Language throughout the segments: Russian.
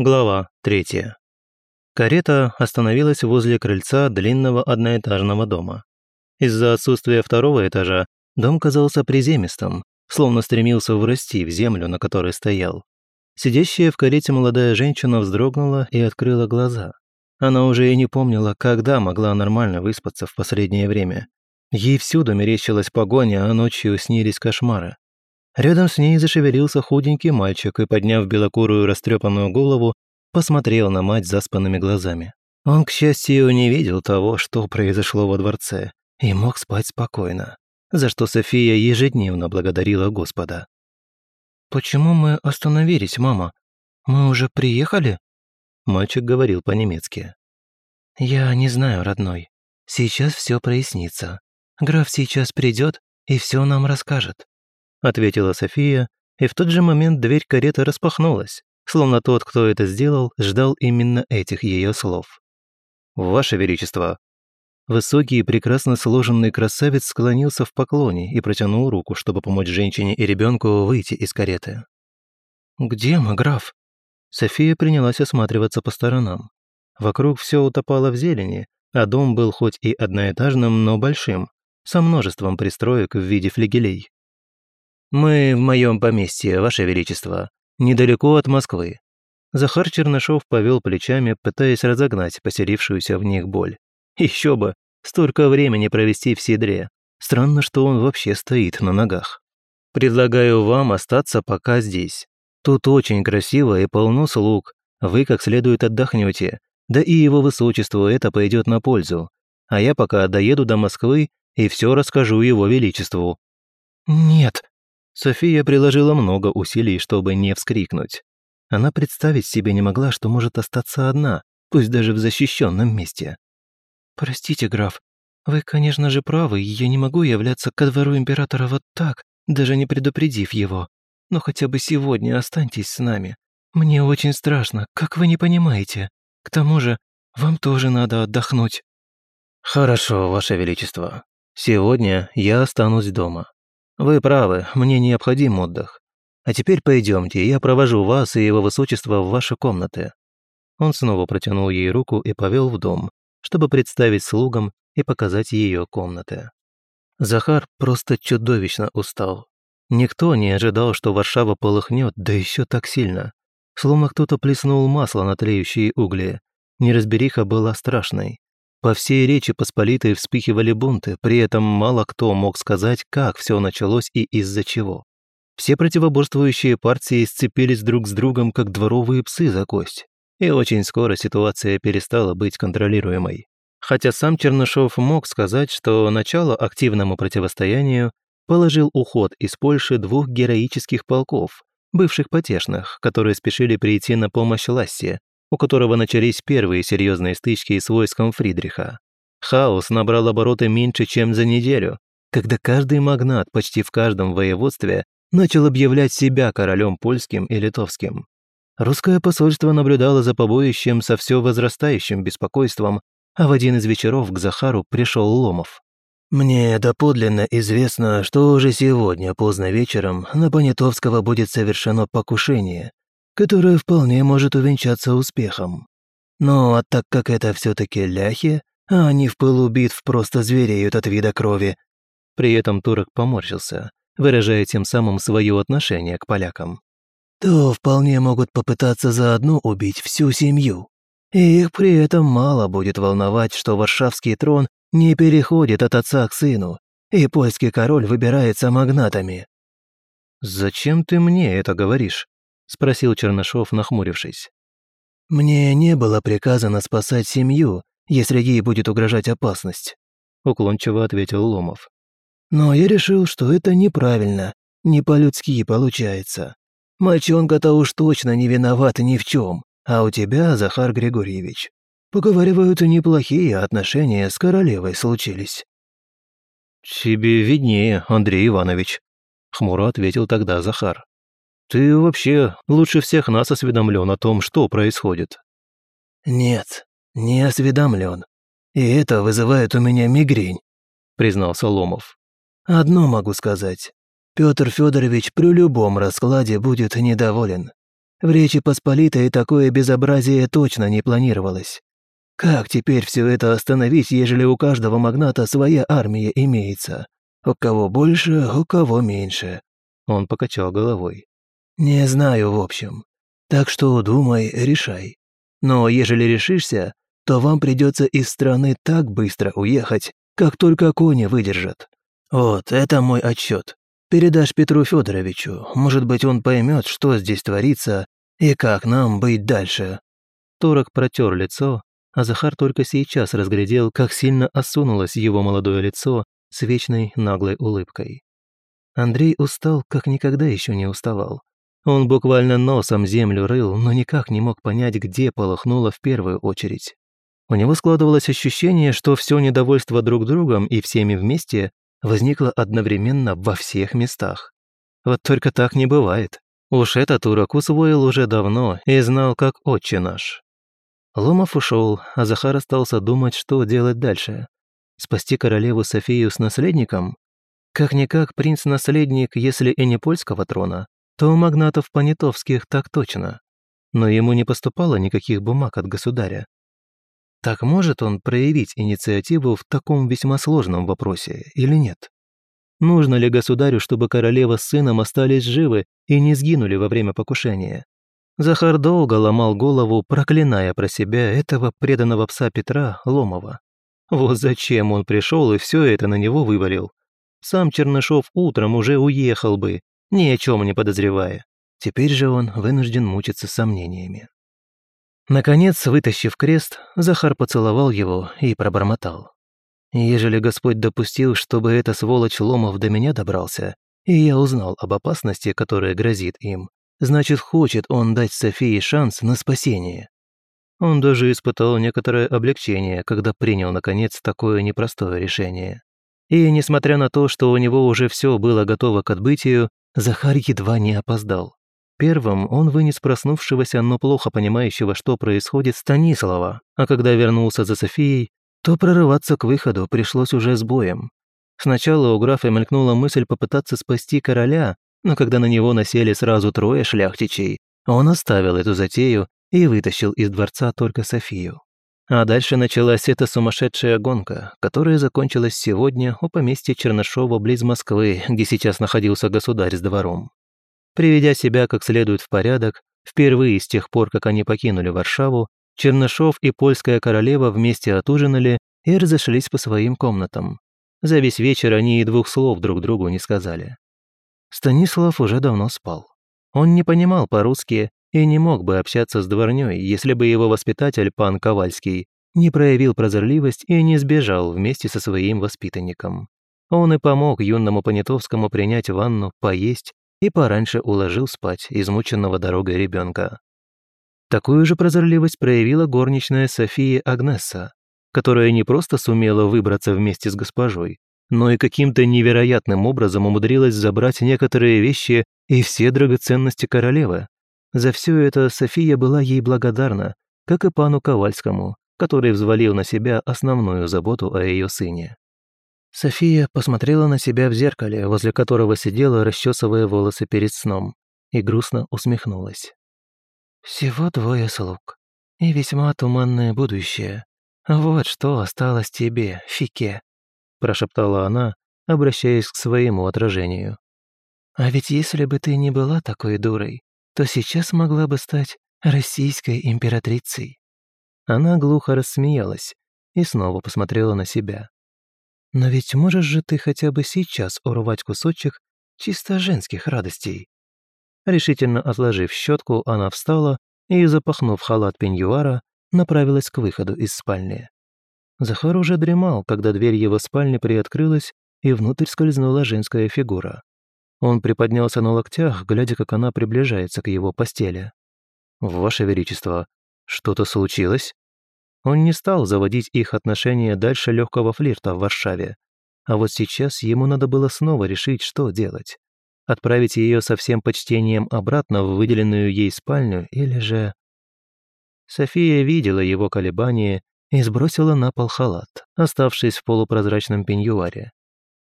Глава 3. Карета остановилась возле крыльца длинного одноэтажного дома. Из-за отсутствия второго этажа дом казался приземистым, словно стремился врасти в землю, на которой стоял. Сидящая в карете молодая женщина вздрогнула и открыла глаза. Она уже и не помнила, когда могла нормально выспаться в последнее время. Ей всюду мерещилась погоня, а ночью снились кошмары. Рядом с ней зашевелился худенький мальчик и, подняв белокурую растрепанную голову, посмотрел на мать заспанными глазами. Он, к счастью, не видел того, что произошло во дворце, и мог спать спокойно, за что София ежедневно благодарила Господа. «Почему мы остановились, мама? Мы уже приехали?» Мальчик говорил по-немецки. «Я не знаю, родной. Сейчас все прояснится. Граф сейчас придет и все нам расскажет. — ответила София, и в тот же момент дверь кареты распахнулась, словно тот, кто это сделал, ждал именно этих ее слов. «Ваше Величество!» Высокий и прекрасно сложенный красавец склонился в поклоне и протянул руку, чтобы помочь женщине и ребенку выйти из кареты. «Где мы, граф?» София принялась осматриваться по сторонам. Вокруг все утопало в зелени, а дом был хоть и одноэтажным, но большим, со множеством пристроек в виде флигелей. «Мы в моем поместье, Ваше Величество, недалеко от Москвы». Захар Чернышов повел плечами, пытаясь разогнать поселившуюся в них боль. Еще бы, столько времени провести в седре. Странно, что он вообще стоит на ногах. Предлагаю вам остаться пока здесь. Тут очень красиво и полно слуг. Вы как следует отдохнете. Да и его высочеству это пойдет на пользу. А я пока доеду до Москвы и все расскажу его величеству». «Нет», София приложила много усилий, чтобы не вскрикнуть. Она представить себе не могла, что может остаться одна, пусть даже в защищенном месте. «Простите, граф, вы, конечно же, правы, я не могу являться ко двору императора вот так, даже не предупредив его. Но хотя бы сегодня останьтесь с нами. Мне очень страшно, как вы не понимаете. К тому же, вам тоже надо отдохнуть». «Хорошо, Ваше Величество. Сегодня я останусь дома. Вы правы, мне необходим отдых. А теперь пойдемте, я провожу вас и его высочество в ваши комнаты». Он снова протянул ей руку и повел в дом, чтобы представить слугам и показать ее комнаты. Захар просто чудовищно устал. Никто не ожидал, что Варшава полыхнет, да еще так сильно. Словно кто-то плеснул масло на тлеющие угли. Неразбериха была страшной. По всей Речи Посполитой вспыхивали бунты, при этом мало кто мог сказать, как все началось и из-за чего. Все противоборствующие партии сцепились друг с другом, как дворовые псы за кость. И очень скоро ситуация перестала быть контролируемой. Хотя сам Чернышов мог сказать, что начало активному противостоянию положил уход из Польши двух героических полков, бывших потешных, которые спешили прийти на помощь Лассе, у которого начались первые серьезные стычки с войском Фридриха. Хаос набрал обороты меньше, чем за неделю, когда каждый магнат почти в каждом воеводстве начал объявлять себя королем польским и литовским. Русское посольство наблюдало за побоищем со все возрастающим беспокойством, а в один из вечеров к Захару пришел Ломов. «Мне доподлинно известно, что уже сегодня поздно вечером на Понятовского будет совершено покушение, которая вполне может увенчаться успехом. Но а так как это все таки ляхи, а они в пылу битв просто звереют от вида крови». При этом турок поморщился, выражая тем самым свое отношение к полякам. «То вполне могут попытаться заодно убить всю семью. И их при этом мало будет волновать, что варшавский трон не переходит от отца к сыну, и польский король выбирается магнатами». «Зачем ты мне это говоришь?» – спросил Чернышов, нахмурившись. «Мне не было приказано спасать семью, если ей будет угрожать опасность», – уклончиво ответил Ломов. «Но я решил, что это неправильно, не по-людски получается. Мальчонка-то уж точно не виноват ни в чем, а у тебя, Захар Григорьевич, поговаривают, неплохие отношения с королевой случились». «Тебе виднее, Андрей Иванович», – хмуро ответил тогда Захар. Ты вообще лучше всех нас осведомлен о том, что происходит». «Нет, не осведомлен. И это вызывает у меня мигрень», – признался Ломов. «Одно могу сказать. Петр Федорович при любом раскладе будет недоволен. В Речи Посполитой такое безобразие точно не планировалось. Как теперь все это остановить, ежели у каждого магната своя армия имеется? У кого больше, у кого меньше?» Он покачал головой. «Не знаю, в общем. Так что думай, решай. Но ежели решишься, то вам придется из страны так быстро уехать, как только кони выдержат. Вот, это мой отчет. Передашь Петру Федоровичу, может быть, он поймет, что здесь творится и как нам быть дальше». Торок протер лицо, а Захар только сейчас разглядел, как сильно осунулось его молодое лицо с вечной наглой улыбкой. Андрей устал, как никогда еще не уставал. Он буквально носом землю рыл, но никак не мог понять, где полыхнуло в первую очередь. У него складывалось ощущение, что все недовольство друг другом и всеми вместе возникло одновременно во всех местах. Вот только так не бывает. Уж этот урок усвоил уже давно и знал, как отче наш. Ломов ушел, а Захар остался думать, что делать дальше. Спасти королеву Софию с наследником? Как-никак принц-наследник, если и не польского трона, то у магнатов понятовских так точно. Но ему не поступало никаких бумаг от государя. Так может он проявить инициативу в таком весьма сложном вопросе или нет? Нужно ли государю, чтобы королева с сыном остались живы и не сгинули во время покушения? Захар долго ломал голову, проклиная про себя этого преданного пса Петра Ломова. Вот зачем он пришел и все это на него вывалил. Сам Чернышов утром уже уехал бы, ни о чем не подозревая. Теперь же он вынужден мучиться сомнениями. Наконец, вытащив крест, Захар поцеловал его и пробормотал. «Ежели Господь допустил, чтобы эта сволочь Ломов до меня добрался, и я узнал об опасности, которая грозит им, значит, хочет он дать Софии шанс на спасение». Он даже испытал некоторое облегчение, когда принял, наконец, такое непростое решение. И, несмотря на то, что у него уже все было готово к отбытию, Захар едва не опоздал. Первым он вынес проснувшегося, но плохо понимающего, что происходит, Станислава, а когда вернулся за Софией, то прорываться к выходу пришлось уже с боем. Сначала у графа мелькнула мысль попытаться спасти короля, но когда на него насели сразу трое шляхтичей, он оставил эту затею и вытащил из дворца только Софию. А дальше началась эта сумасшедшая гонка, которая закончилась сегодня у поместья Чернышова близ Москвы, где сейчас находился государь с двором. Приведя себя как следует в порядок, впервые с тех пор, как они покинули Варшаву, Чернышов и польская королева вместе отужинали и разошлись по своим комнатам. За весь вечер они и двух слов друг другу не сказали. Станислав уже давно спал. Он не понимал по-русски и не мог бы общаться с дворней, если бы его воспитатель, пан Ковальский, не проявил прозорливость и не сбежал вместе со своим воспитанником. Он и помог юному Понятовскому принять ванну, поесть и пораньше уложил спать измученного дорогой ребенка. Такую же прозорливость проявила горничная София Агнесса, которая не просто сумела выбраться вместе с госпожой, но и каким-то невероятным образом умудрилась забрать некоторые вещи и все драгоценности королевы, за все это София была ей благодарна, как и пану Ковальскому, который взвалил на себя основную заботу о ее сыне. София посмотрела на себя в зеркале, возле которого сидела, расчесывая волосы перед сном, и грустно усмехнулась. «Всего двое слуг, и весьма туманное будущее. Вот что осталось тебе, Фике», – прошептала она, обращаясь к своему отражению. «А ведь если бы ты не была такой дурой, то сейчас могла бы стать российской императрицей. Она глухо рассмеялась и снова посмотрела на себя. Но ведь можешь же ты хотя бы сейчас урвать кусочек чисто женских радостей. Решительно отложив щетку, она встала и, запахнув халат пеньюара, направилась к выходу из спальни. Захар уже дремал, когда дверь его спальни приоткрылась, и внутрь скользнула женская фигура. Он приподнялся на локтях, глядя, как она приближается к его постели. «Ваше Величество, что-то случилось?» Он не стал заводить их отношения дальше легкого флирта в Варшаве. А вот сейчас ему надо было снова решить, что делать. Отправить ее со всем почтением обратно в выделенную ей спальню или же... София видела его колебания и сбросила на пол халат, оставшись в полупрозрачном пеньюаре.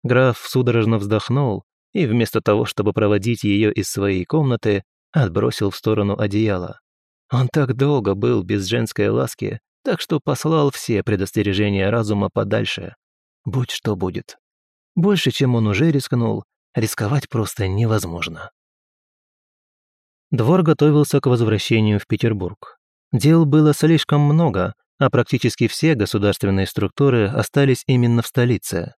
Граф судорожно вздохнул, и вместо того, чтобы проводить ее из своей комнаты, отбросил в сторону одеяло. Он так долго был без женской ласки, так что послал все предостережения разума подальше. Будь что будет. Больше, чем он уже рискнул, рисковать просто невозможно. Двор готовился к возвращению в Петербург. Дел было слишком много, а практически все государственные структуры остались именно в столице.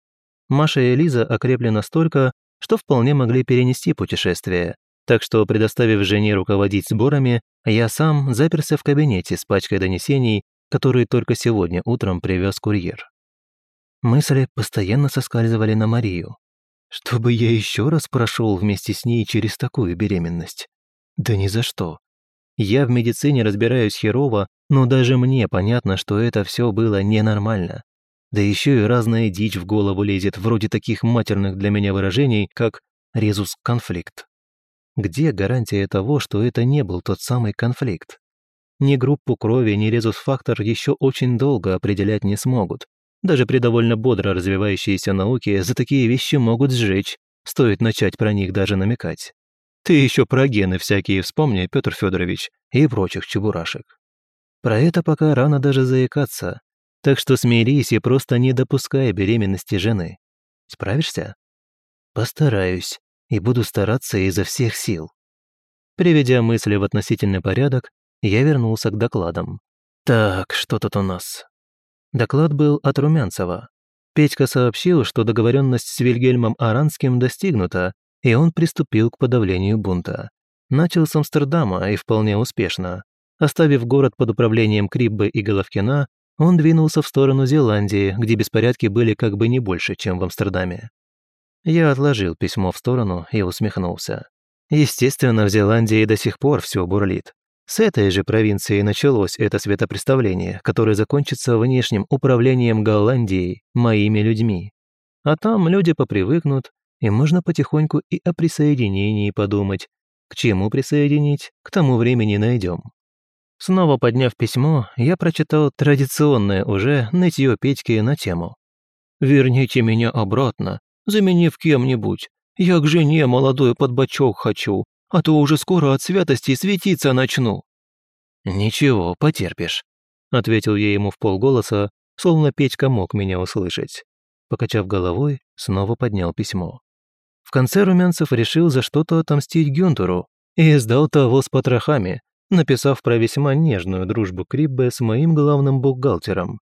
Маша и Лиза окрепли настолько, что вполне могли перенести путешествие, так что, предоставив жене руководить сборами, я сам заперся в кабинете с пачкой донесений, которые только сегодня утром привез курьер. Мысли постоянно соскальзывали на Марию. Чтобы я еще раз прошел вместе с ней через такую беременность. Да ни за что. Я в медицине разбираюсь херово, но даже мне понятно, что это все было ненормально. Да еще и разная дичь в голову лезет, вроде таких матерных для меня выражений, как «резус-конфликт». Где гарантия того, что это не был тот самый конфликт? Ни группу крови, ни резус-фактор еще очень долго определять не смогут. Даже при довольно бодро развивающейся науке за такие вещи могут сжечь, стоит начать про них даже намекать. Ты еще про гены всякие вспомни, Петр Федорович, и прочих чебурашек. Про это пока рано даже заикаться. Так что смирись и просто не допускай беременности жены. Справишься? Постараюсь и буду стараться изо всех сил. Приведя мысли в относительный порядок, я вернулся к докладам. Так, что тут у нас? Доклад был от Румянцева. Петька сообщил, что договоренность с Вильгельмом Аранским достигнута, и он приступил к подавлению бунта. Начал с Амстердама и вполне успешно. Оставив город под управлением Криббы и Головкина, он двинулся в сторону Зеландии, где беспорядки были как бы не больше, чем в Амстердаме. Я отложил письмо в сторону и усмехнулся. Естественно, в Зеландии до сих пор все бурлит. С этой же провинции началось это светопреставление, которое закончится внешним управлением Голландией моими людьми. А там люди попривыкнут, и можно потихоньку и о присоединении подумать. К чему присоединить, к тому времени найдем. Снова подняв письмо, я прочитал традиционное уже нытье Петьки на тему. «Верните меня обратно, заменив кем-нибудь. Я к жене молодой под бочок хочу, а то уже скоро от святости светиться начну». «Ничего, потерпишь», — ответил я ему в полголоса, словно Петька мог меня услышать. Покачав головой, снова поднял письмо. В конце Румянцев решил за что-то отомстить Гюнтуру и сдал того с потрохами, написав про весьма нежную дружбу Криббе с моим главным бухгалтером.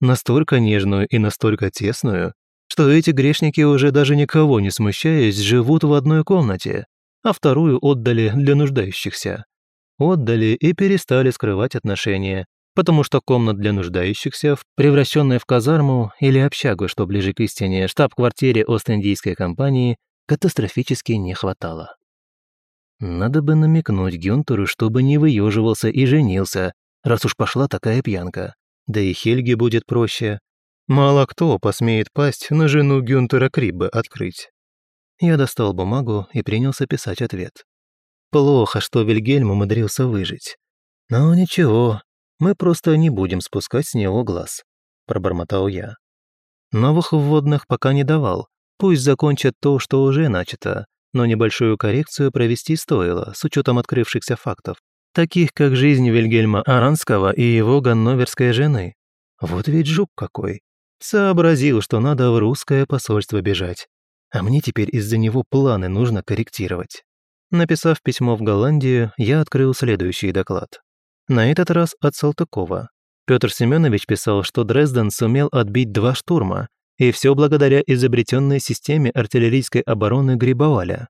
Настолько нежную и настолько тесную, что эти грешники уже даже никого не смущаясь живут в одной комнате, а вторую отдали для нуждающихся. Отдали и перестали скрывать отношения, потому что комнат для нуждающихся, превращенная в казарму или общагу, что ближе к истине, штаб-квартире Ост-Индийской компании, катастрофически не хватало. Надо бы намекнуть Гюнтеру, чтобы не выеживался и женился, раз уж пошла такая пьянка. Да и Хельге будет проще. Мало кто посмеет пасть на жену Гюнтера Крибба открыть. Я достал бумагу и принялся писать ответ. Плохо, что Вильгельм умудрился выжить. Но ничего, мы просто не будем спускать с него глаз, пробормотал я. Новых вводных пока не давал, пусть закончат то, что уже начато, но небольшую коррекцию провести стоило, с учетом открывшихся фактов, таких как жизнь Вильгельма Аранского и его ганноверской жены. Вот ведь жук какой. Сообразил, что надо в русское посольство бежать. А мне теперь из-за него планы нужно корректировать. Написав письмо в Голландию, я открыл следующий доклад. На этот раз от Салтыкова. Петр Семенович писал, что Дрезден сумел отбить два штурма и все благодаря изобретенной системе артиллерийской обороны Грибоваля.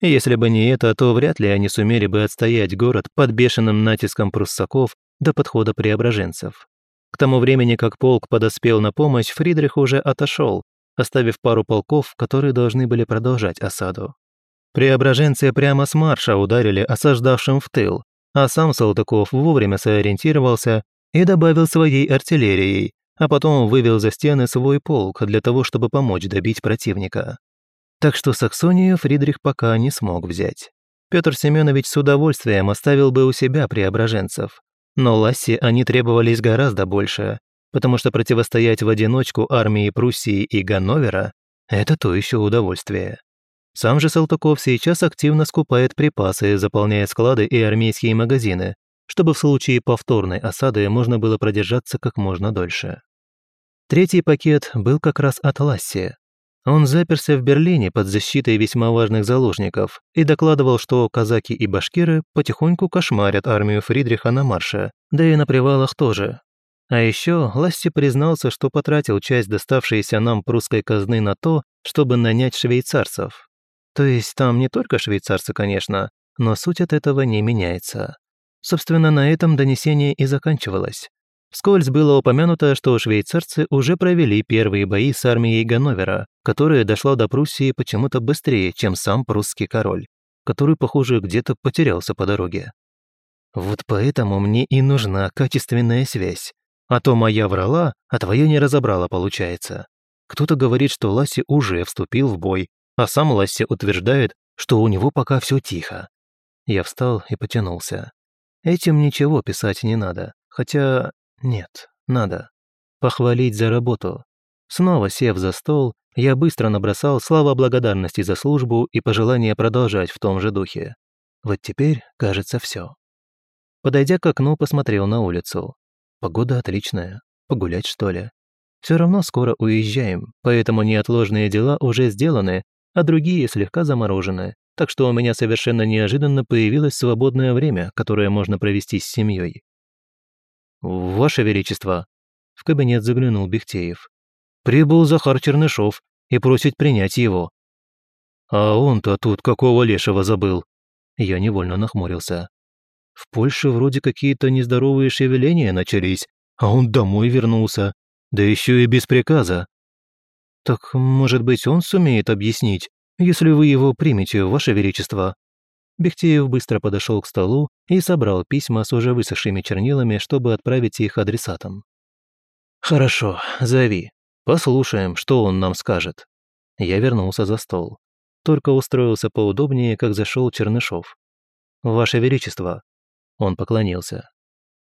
Если бы не это, то вряд ли они сумели бы отстоять город под бешеным натиском пруссаков до подхода преображенцев. К тому времени, как полк подоспел на помощь, Фридрих уже отошел, оставив пару полков, которые должны были продолжать осаду. Преображенцы прямо с марша ударили осаждавшим в тыл, а сам Салтыков вовремя сориентировался и добавил своей артиллерией, а потом вывел за стены свой полк для того, чтобы помочь добить противника. Так что Саксонию Фридрих пока не смог взять. Петр Семенович с удовольствием оставил бы у себя преображенцев. Но Лассе они требовались гораздо больше, потому что противостоять в одиночку армии Пруссии и Ганновера – это то еще удовольствие. Сам же Салтыков сейчас активно скупает припасы, заполняя склады и армейские магазины, чтобы в случае повторной осады можно было продержаться как можно дольше. Третий пакет был как раз от Ласси. Он заперся в Берлине под защитой весьма важных заложников и докладывал, что казаки и башкиры потихоньку кошмарят армию Фридриха на марше, да и на привалах тоже. А еще Ласси признался, что потратил часть доставшейся нам прусской казны на то, чтобы нанять швейцарцев. То есть там не только швейцарцы, конечно, но суть от этого не меняется. Собственно, на этом донесение и заканчивалось. Вскользь было упомянуто, что швейцарцы уже провели первые бои с армией Ганновера, которая дошла до Пруссии почему-то быстрее, чем сам прусский король, который, похоже, где-то потерялся по дороге. Вот поэтому мне и нужна качественная связь. А то моя врала, а твоя не разобрала, получается. Кто-то говорит, что Ласси уже вступил в бой, а сам Ласси утверждает, что у него пока все тихо. Я встал и потянулся. Этим ничего писать не надо, хотя нет, надо. Похвалить за работу. Снова сев за стол, я быстро набросал слова благодарности за службу и пожелание продолжать в том же духе. Вот теперь, кажется, все. Подойдя к окну, посмотрел на улицу. Погода отличная. Погулять, что ли? Все равно скоро уезжаем, поэтому неотложные дела уже сделаны, а другие слегка заморожены. Так что у меня совершенно неожиданно появилось свободное время, которое можно провести с семьей. «Ваше Величество!» В кабинет заглянул Бехтеев. «Прибыл Захар Чернышов и просит принять его». «А он-то тут какого лешего забыл?» Я невольно нахмурился. «В Польше вроде какие-то нездоровые шевеления начались, а он домой вернулся, да еще и без приказа». «Так, может быть, он сумеет объяснить, если вы его примете, Ваше Величество?» Бехтеев быстро подошел к столу и собрал письма с уже высохшими чернилами, чтобы отправить их адресатам. «Хорошо, зови. Послушаем, что он нам скажет». Я вернулся за стол. Только устроился поудобнее, как зашел Чернышов. «Ваше Величество!» Он поклонился.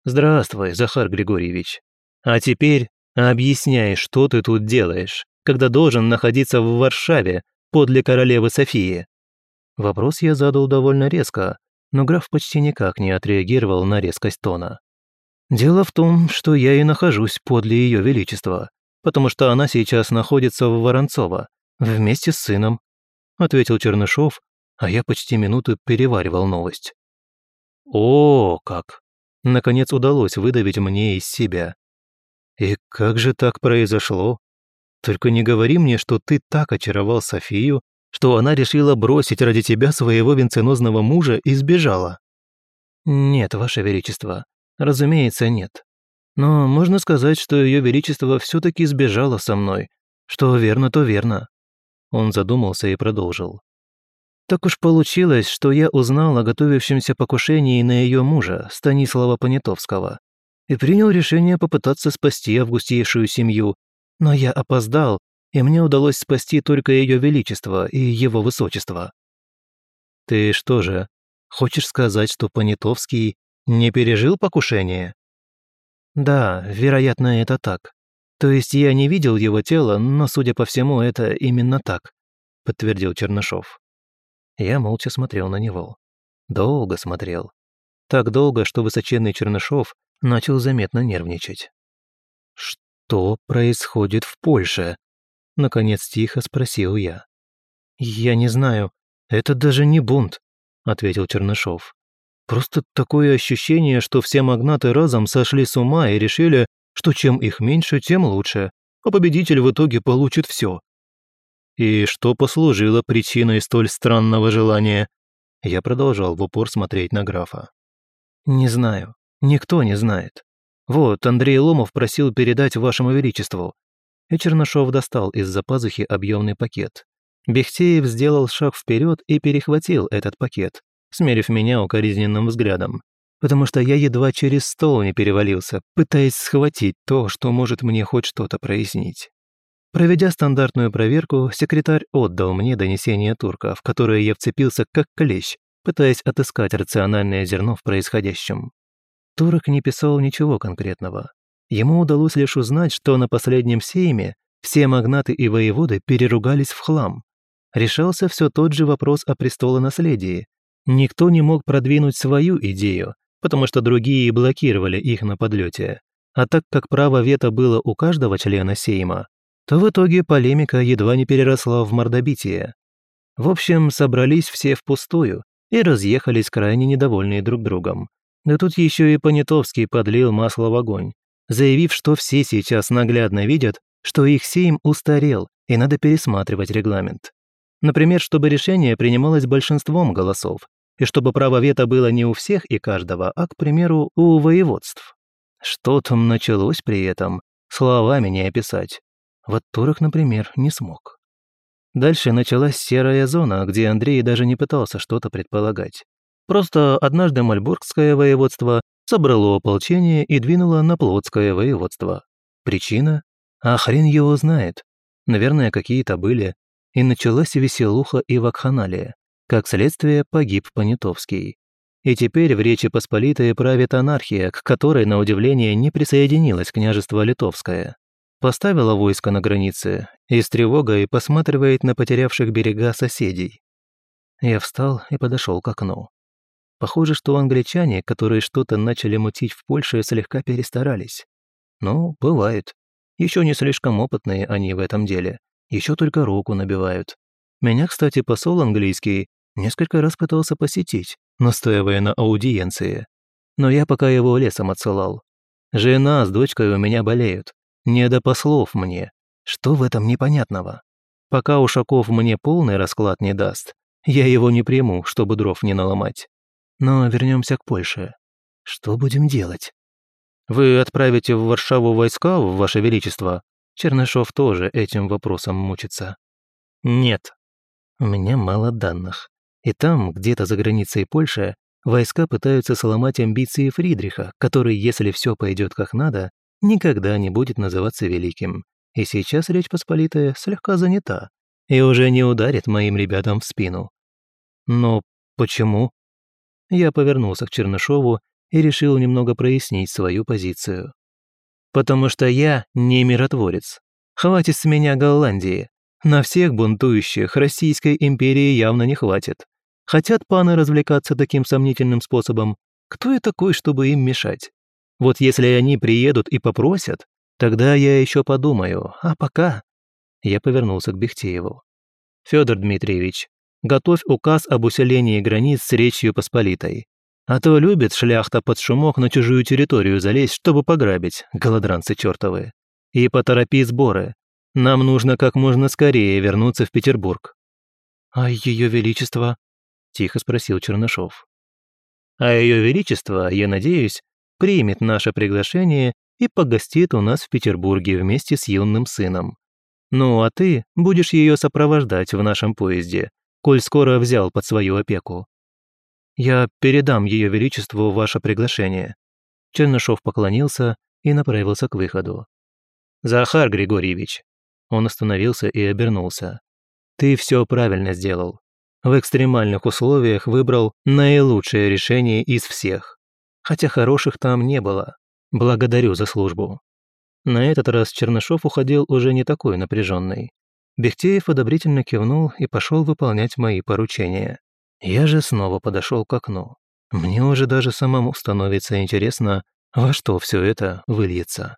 «Здравствуй, Захар Григорьевич. А теперь объясняй, что ты тут делаешь, когда должен находиться в Варшаве подле королевы Софии». Вопрос я задал довольно резко, но граф почти никак не отреагировал на резкость тона. «Дело в том, что я и нахожусь подле Ее Величества, потому что она сейчас находится в Воронцово, вместе с сыном», ответил Чернышов, а я почти минуту переваривал новость. «О, как!» Наконец удалось выдавить мне из себя. «И как же так произошло? Только не говори мне, что ты так очаровал Софию, что она решила бросить ради тебя своего венценозного мужа и сбежала? Нет, Ваше Величество, разумеется, нет. Но можно сказать, что Ее Величество все таки сбежало со мной. Что верно, то верно. Он задумался и продолжил. Так уж получилось, что я узнал о готовящемся покушении на ее мужа, Станислава Понятовского, и принял решение попытаться спасти августейшую семью, но я опоздал и мне удалось спасти только Ее Величество и Его Высочество. Ты что же, хочешь сказать, что Понятовский не пережил покушение? Да, вероятно, это так. То есть я не видел его тело, но, судя по всему, это именно так, подтвердил Чернышов. Я молча смотрел на него. Долго смотрел. Так долго, что высоченный Чернышов начал заметно нервничать. «Что происходит в Польше?» Наконец тихо спросил я. «Я не знаю. Это даже не бунт», — ответил Чернышов. «Просто такое ощущение, что все магнаты разом сошли с ума и решили, что чем их меньше, тем лучше, а победитель в итоге получит все. «И что послужило причиной столь странного желания?» Я продолжал в упор смотреть на графа. «Не знаю. Никто не знает. Вот, Андрей Ломов просил передать вашему величеству и Чернышов достал из-за пазухи объемный пакет. Бехтеев сделал шаг вперед и перехватил этот пакет, смерив меня укоризненным взглядом, потому что я едва через стол не перевалился, пытаясь схватить то, что может мне хоть что-то прояснить. Проведя стандартную проверку, секретарь отдал мне донесение турка, в которое я вцепился как клещ, пытаясь отыскать рациональное зерно в происходящем. Турок не писал ничего конкретного, Ему удалось лишь узнать, что на последнем сейме все магнаты и воеводы переругались в хлам. Решался все тот же вопрос о престолонаследии. Никто не мог продвинуть свою идею, потому что другие блокировали их на подлете. А так как право вето было у каждого члена Сейма, то в итоге полемика едва не переросла в мордобитие. В общем, собрались все впустую и разъехались крайне недовольные друг другом. Да тут еще и Понятовский подлил масло в огонь, заявив, что все сейчас наглядно видят, что их сейм устарел и надо пересматривать регламент. Например, чтобы решение принималось большинством голосов, и чтобы право вето было не у всех и каждого, а, к примеру, у воеводств. Что там началось при этом, словами не описать. Вот Турок, например, не смог. Дальше началась серая зона, где Андрей даже не пытался что-то предполагать. Просто однажды Мальбургское воеводство собрало ополчение и двинуло на плотское воеводство. Причина? А хрен его знает. Наверное, какие-то были. И началась веселуха и вакханалия. Как следствие, погиб Понятовский. И теперь в Речи Посполитой правит анархия, к которой, на удивление, не присоединилось княжество Литовское. поставила войско на границе и с тревогой посматривает на потерявших берега соседей. Я встал и подошел к окну. Похоже, что англичане, которые что-то начали мутить в Польше, слегка перестарались. Но бывает. Еще не слишком опытные они в этом деле. Еще только руку набивают. Меня, кстати, посол английский несколько раз пытался посетить, настаивая на аудиенции. Но я пока его лесом отсылал. Жена с дочкой у меня болеют. Не до послов мне. Что в этом непонятного? Пока Ушаков мне полный расклад не даст, я его не приму, чтобы дров не наломать. Но вернемся к Польше. Что будем делать? Вы отправите в Варшаву войска, Ваше Величество? Чернышов тоже этим вопросом мучится. Нет. У меня мало данных. И там, где-то за границей Польши, войска пытаются сломать амбиции Фридриха, который, если все пойдет как надо, никогда не будет называться великим. И сейчас Речь Посполитая слегка занята и уже не ударит моим ребятам в спину. Но почему? я повернулся к Чернышову и решил немного прояснить свою позицию. «Потому что я не миротворец. Хватит с меня Голландии. На всех бунтующих Российской империи явно не хватит. Хотят паны развлекаться таким сомнительным способом. Кто я такой, чтобы им мешать? Вот если они приедут и попросят, тогда я еще подумаю. А пока...» Я повернулся к Бехтееву. Федор Дмитриевич, готовь указ об усилении границ с Речью Посполитой. А то любит шляхта под шумок на чужую территорию залезть, чтобы пограбить, голодранцы чертовы. И поторопи сборы. Нам нужно как можно скорее вернуться в Петербург». «А Ее Величество?» – тихо спросил Чернышов. «А Ее Величество, я надеюсь, примет наше приглашение и погостит у нас в Петербурге вместе с юным сыном. Ну а ты будешь ее сопровождать в нашем поезде, коль скоро взял под свою опеку. «Я передам Ее Величеству ваше приглашение». Чернышов поклонился и направился к выходу. «Захар Григорьевич!» Он остановился и обернулся. «Ты все правильно сделал. В экстремальных условиях выбрал наилучшее решение из всех. Хотя хороших там не было. Благодарю за службу». На этот раз Чернышов уходил уже не такой напряженный. Бехтеев одобрительно кивнул и пошел выполнять мои поручения. Я же снова подошел к окну. Мне уже даже самому становится интересно, во что все это выльется.